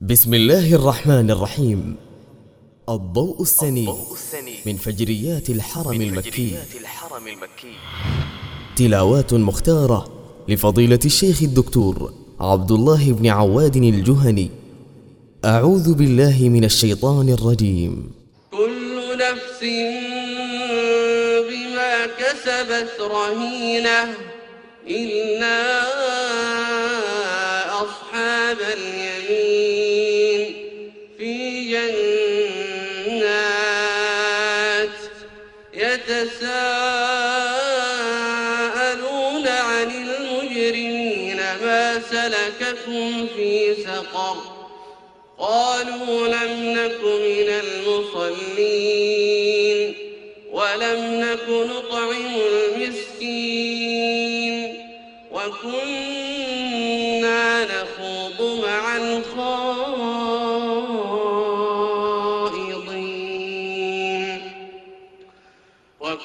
بسم الله الرحمن الرحيم. الضوء السني من فجريات الحرم المكي. الحرم المكي. تلاوات مختارة لفضيلة الشيخ الدكتور عبد الله بن عواد الجهني. أعوذ بالله من الشيطان الرجيم. كل نفس بما كسبت رهينة. إلا أصحاب اليمين. يتساءلون عن المجرمين ما سلككم في سقر قالوا لم نك من المصلين ولم نك نطعم المسكين وكنا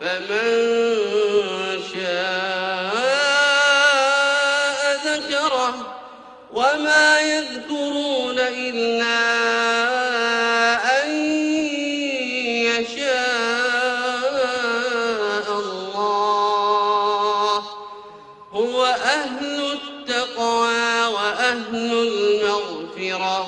فمن شاء ذكره وما يذكرون إلا أن يشاء الله. هو أهل التقوى وأهل المغفرة.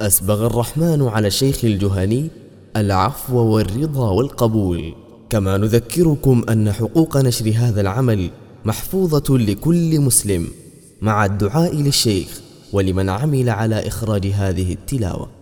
أسبغ الرحمن على الشيخ الجهني العفو والرضا والقبول. كما نذكركم أن حقوق نشر هذا العمل محفوظة لكل مسلم مع الدعاء للشيخ ولمن عمل على إخراج هذه التلاوة.